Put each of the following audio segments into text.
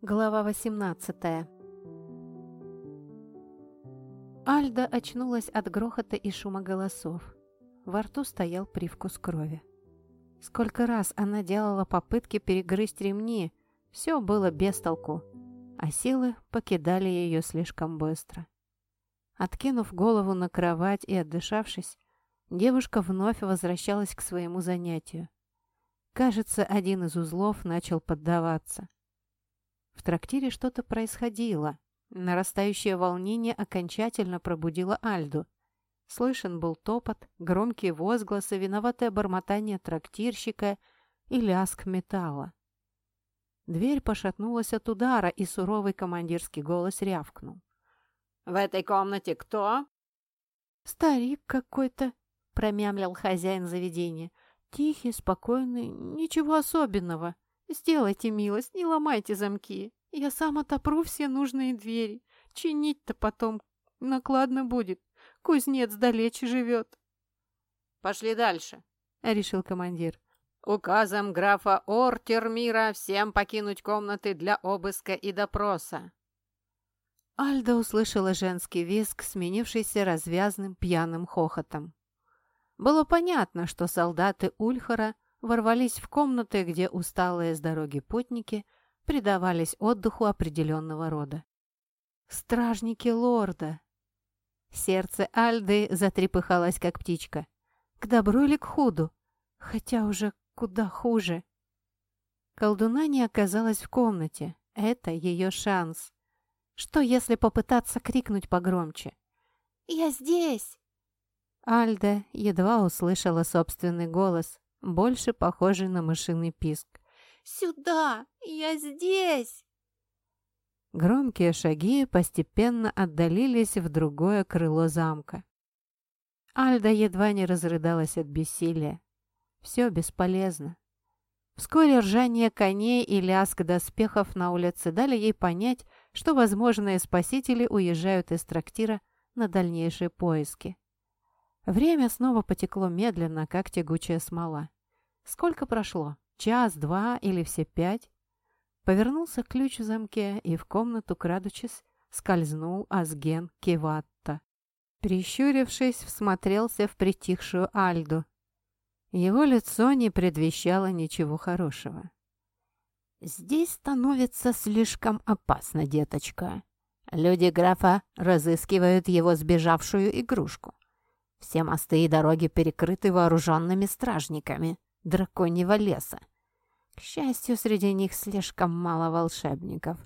Глава 18 Альда очнулась от грохота и шума голосов. Во рту стоял привкус крови. Сколько раз она делала попытки перегрызть ремни, все было без толку, а силы покидали ее слишком быстро. Откинув голову на кровать и отдышавшись, девушка вновь возвращалась к своему занятию. Кажется, один из узлов начал поддаваться. В трактире что-то происходило. Нарастающее волнение окончательно пробудило Альду. Слышен был топот, громкие возгласы, виноватое бормотание трактирщика и лязг металла. Дверь пошатнулась от удара, и суровый командирский голос рявкнул. «В этой комнате кто?» «Старик какой-то», — промямлил хозяин заведения. «Тихий, спокойный, ничего особенного». «Сделайте милость, не ломайте замки. Я сам отопру все нужные двери. Чинить-то потом накладно будет. Кузнец далече живет». «Пошли дальше», — решил командир. «Указом графа Ортермира всем покинуть комнаты для обыска и допроса». Альда услышала женский визг, сменившийся развязным пьяным хохотом. Было понятно, что солдаты Ульхара — ворвались в комнаты, где усталые с дороги путники предавались отдыху определенного рода. «Стражники лорда!» Сердце Альды затрепыхалось, как птичка. К добру или к худу? Хотя уже куда хуже. Колдуна не оказалась в комнате. Это ее шанс. Что, если попытаться крикнуть погромче? «Я здесь!» Альда едва услышала собственный голос больше похожий на мышиный писк. «Сюда! Я здесь!» Громкие шаги постепенно отдалились в другое крыло замка. Альда едва не разрыдалась от бессилия. Все бесполезно. Вскоре ржание коней и лязг доспехов на улице дали ей понять, что возможные спасители уезжают из трактира на дальнейшие поиски. Время снова потекло медленно, как тягучая смола. Сколько прошло? Час, два или все пять? Повернулся ключ в замке, и в комнату, крадучись, скользнул Азген Кеватта. Прищурившись, всмотрелся в притихшую Альду. Его лицо не предвещало ничего хорошего. «Здесь становится слишком опасно, деточка. Люди графа разыскивают его сбежавшую игрушку. Все мосты и дороги перекрыты вооруженными стражниками драконьего леса. К счастью, среди них слишком мало волшебников.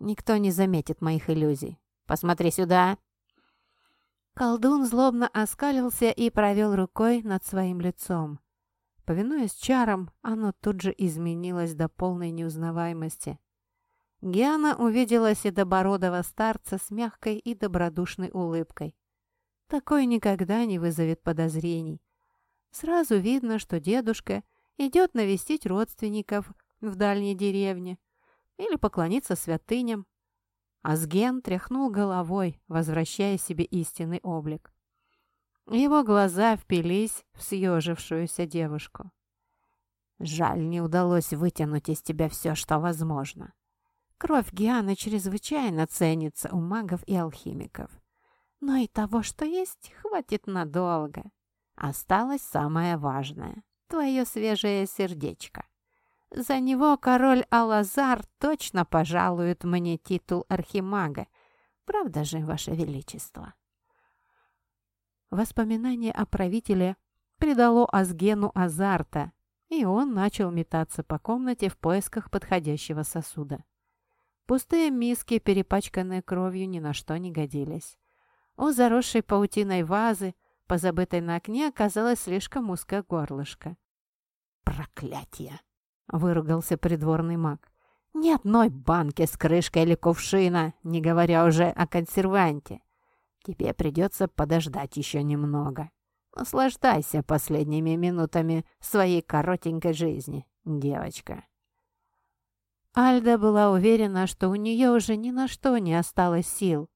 Никто не заметит моих иллюзий. Посмотри сюда!» Колдун злобно оскалился и провел рукой над своим лицом. Повинуясь чарам, оно тут же изменилось до полной неузнаваемости. Гиана увидела седобородого старца с мягкой и добродушной улыбкой. Такой никогда не вызовет подозрений. Сразу видно, что дедушка идет навестить родственников в дальней деревне или поклониться святыням. Азген тряхнул головой, возвращая себе истинный облик. Его глаза впились в съежившуюся девушку. «Жаль, не удалось вытянуть из тебя все, что возможно. Кровь Гианы чрезвычайно ценится у магов и алхимиков. Но и того, что есть, хватит надолго. Осталось самое важное — твое свежее сердечко. За него король Алазар точно пожалует мне титул архимага. Правда же, ваше величество?» Воспоминание о правителе придало Азгену азарта, и он начал метаться по комнате в поисках подходящего сосуда. Пустые миски, перепачканные кровью, ни на что не годились. У заросшей паутиной вазы, позабытой на окне, оказалось слишком узкое горлышко. «Проклятие!» — выругался придворный маг. «Ни одной банки с крышкой или кувшина, не говоря уже о консерванте. Тебе придется подождать еще немного. Наслаждайся последними минутами своей коротенькой жизни, девочка». Альда была уверена, что у нее уже ни на что не осталось сил,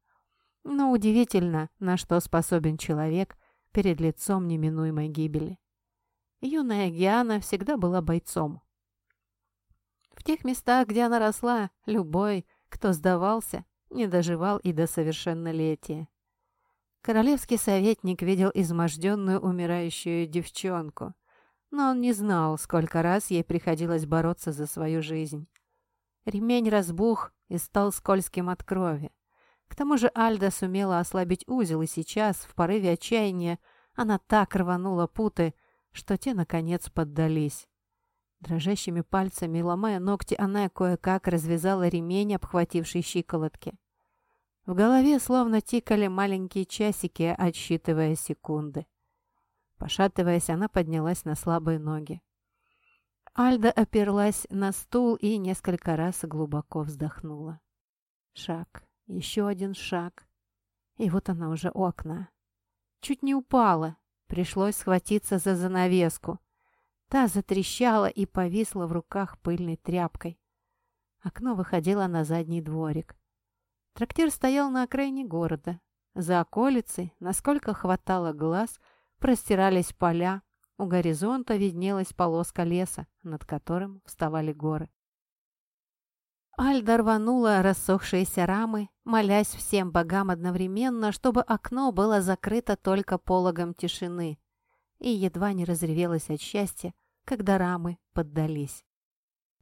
но удивительно, на что способен человек перед лицом неминуемой гибели. Юная Гиана всегда была бойцом. В тех местах, где она росла, любой, кто сдавался, не доживал и до совершеннолетия. Королевский советник видел изможденную умирающую девчонку, но он не знал, сколько раз ей приходилось бороться за свою жизнь. Ремень разбух и стал скользким от крови. К тому же Альда сумела ослабить узел, и сейчас, в порыве отчаяния, она так рванула путы, что те, наконец, поддались. Дрожащими пальцами, ломая ногти, она кое-как развязала ремень, обхвативший щиколотки. В голове словно тикали маленькие часики, отсчитывая секунды. Пошатываясь, она поднялась на слабые ноги. Альда оперлась на стул и несколько раз глубоко вздохнула. Шаг, еще один шаг. И вот она уже у окна. Чуть не упала. Пришлось схватиться за занавеску. Та затрещала и повисла в руках пыльной тряпкой. Окно выходило на задний дворик. Трактир стоял на окраине города. За околицей, насколько хватало глаз, простирались поля. У горизонта виднелась полоска леса, над которым вставали горы. Альда рванула рассохшиеся рамы, молясь всем богам одновременно, чтобы окно было закрыто только пологом тишины, и едва не разревелась от счастья, когда рамы поддались.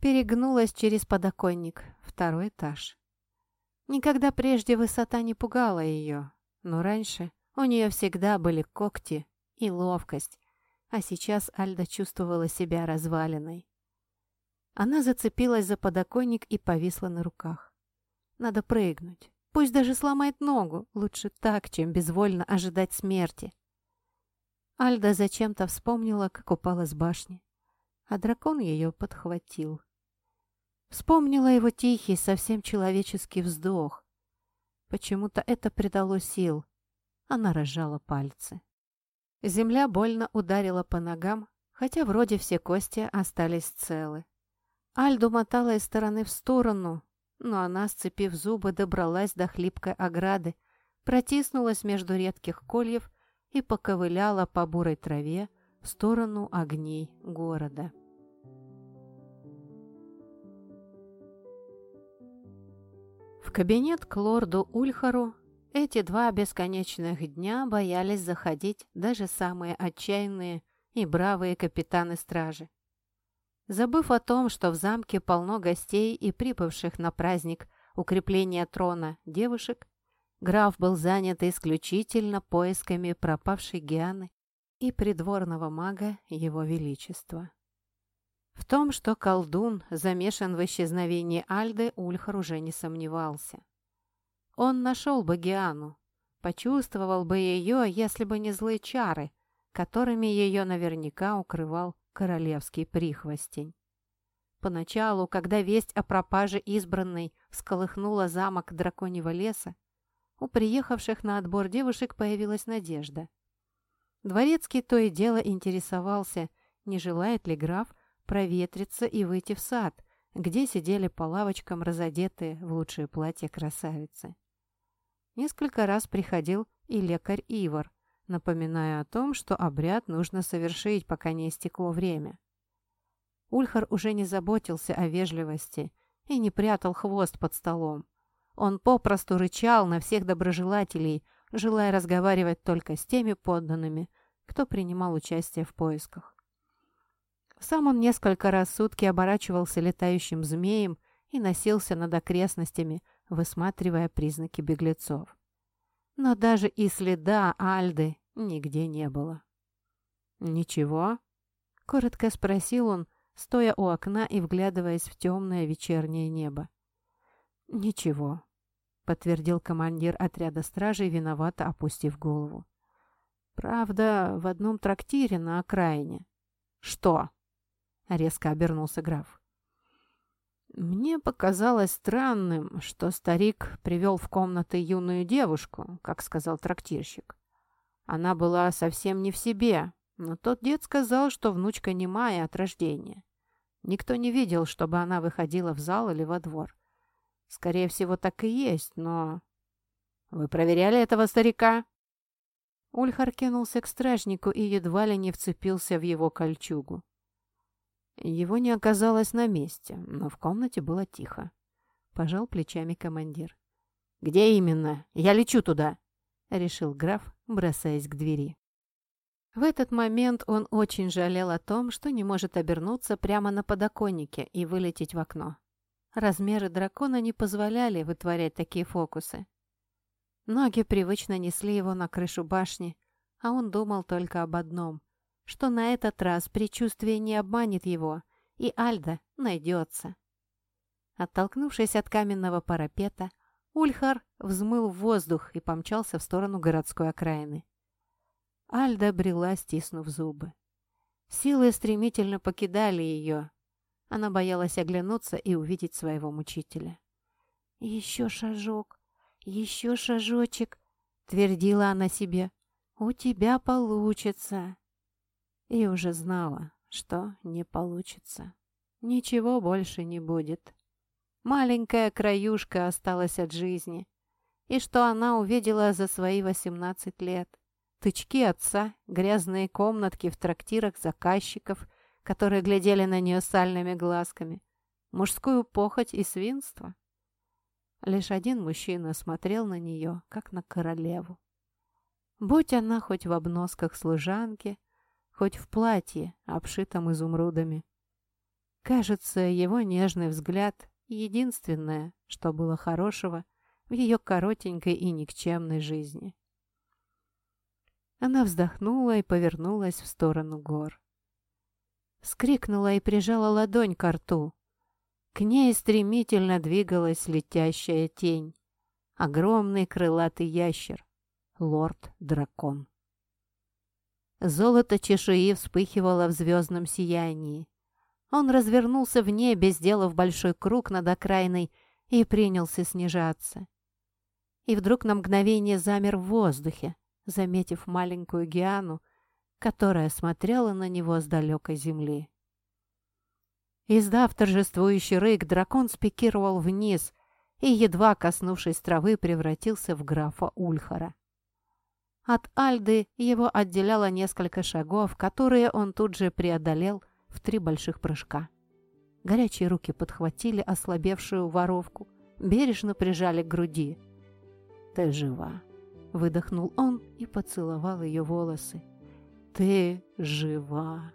Перегнулась через подоконник, второй этаж. Никогда прежде высота не пугала ее, но раньше у нее всегда были когти и ловкость, а сейчас Альда чувствовала себя разваленной. Она зацепилась за подоконник и повисла на руках. Надо прыгнуть. Пусть даже сломает ногу. Лучше так, чем безвольно ожидать смерти. Альда зачем-то вспомнила, как упала с башни. А дракон ее подхватил. Вспомнила его тихий, совсем человеческий вздох. Почему-то это придало сил. Она разжала пальцы. Земля больно ударила по ногам, хотя вроде все кости остались целы. Альду мотала из стороны в сторону, но она, сцепив зубы, добралась до хлипкой ограды, протиснулась между редких кольев и поковыляла по бурой траве в сторону огней города. В кабинет к лорду Ульхару эти два бесконечных дня боялись заходить даже самые отчаянные и бравые капитаны стражи. Забыв о том, что в замке полно гостей и прибывших на праздник укрепления трона девушек, граф был занят исключительно поисками пропавшей Гианы и придворного мага Его Величества. В том, что колдун замешан в исчезновении Альды, Ульхар уже не сомневался. Он нашел бы Гиану, почувствовал бы ее, если бы не злые чары, которыми ее наверняка укрывал королевский прихвостень. Поначалу, когда весть о пропаже избранной всколыхнула замок драконьего леса, у приехавших на отбор девушек появилась надежда. Дворецкий то и дело интересовался, не желает ли граф проветриться и выйти в сад, где сидели по лавочкам разодетые в лучшие платья красавицы. Несколько раз приходил и лекарь Ивар, напоминая о том, что обряд нужно совершить, пока не истекло время. Ульхар уже не заботился о вежливости и не прятал хвост под столом. Он попросту рычал на всех доброжелателей, желая разговаривать только с теми подданными, кто принимал участие в поисках. Сам он несколько раз сутки оборачивался летающим змеем и носился над окрестностями, высматривая признаки беглецов. Но даже и следа Альды нигде не было. «Ничего?» — коротко спросил он, стоя у окна и вглядываясь в темное вечернее небо. «Ничего», — подтвердил командир отряда стражей, виновато опустив голову. «Правда, в одном трактире на окраине». «Что?» — резко обернулся граф. Мне показалось странным, что старик привел в комнаты юную девушку, как сказал трактирщик. Она была совсем не в себе, но тот дед сказал, что внучка немая от рождения. Никто не видел, чтобы она выходила в зал или во двор. Скорее всего, так и есть, но... «Вы проверяли этого старика?» Ульхар кинулся к стражнику и едва ли не вцепился в его кольчугу. Его не оказалось на месте, но в комнате было тихо. Пожал плечами командир. «Где именно? Я лечу туда!» — решил граф, бросаясь к двери. В этот момент он очень жалел о том, что не может обернуться прямо на подоконнике и вылететь в окно. Размеры дракона не позволяли вытворять такие фокусы. Ноги привычно несли его на крышу башни, а он думал только об одном, что на этот раз предчувствие не обманет его, и Альда найдется. Оттолкнувшись от каменного парапета, Ульхар взмыл в воздух и помчался в сторону городской окраины. Альда брела, стиснув зубы. Силы стремительно покидали ее, она боялась оглянуться и увидеть своего мучителя. «Еще шажок, еще шажочек», — твердила она себе. «У тебя получится». И уже знала, что не получится. Ничего больше не будет. Маленькая краюшка осталась от жизни. И что она увидела за свои восемнадцать лет. Тычки отца, грязные комнатки в трактирах заказчиков — которые глядели на нее сальными глазками, мужскую похоть и свинство. Лишь один мужчина смотрел на нее, как на королеву. Будь она хоть в обносках служанки, хоть в платье, обшитом изумрудами. Кажется, его нежный взгляд — единственное, что было хорошего в ее коротенькой и никчемной жизни. Она вздохнула и повернулась в сторону гор. Скрикнула и прижала ладонь к рту. К ней стремительно двигалась летящая тень. Огромный крылатый ящер. Лорд-дракон. Золото чешуи вспыхивало в звездном сиянии. Он развернулся в небе, сделав большой круг над окраиной, и принялся снижаться. И вдруг на мгновение замер в воздухе, заметив маленькую Гиану, которая смотрела на него с далекой земли. Издав торжествующий рык, дракон спикировал вниз и, едва коснувшись травы, превратился в графа Ульхара. От Альды его отделяло несколько шагов, которые он тут же преодолел в три больших прыжка. Горячие руки подхватили ослабевшую воровку, бережно прижали к груди. «Ты жива!» — выдохнул он и поцеловал ее волосы. Ты жива.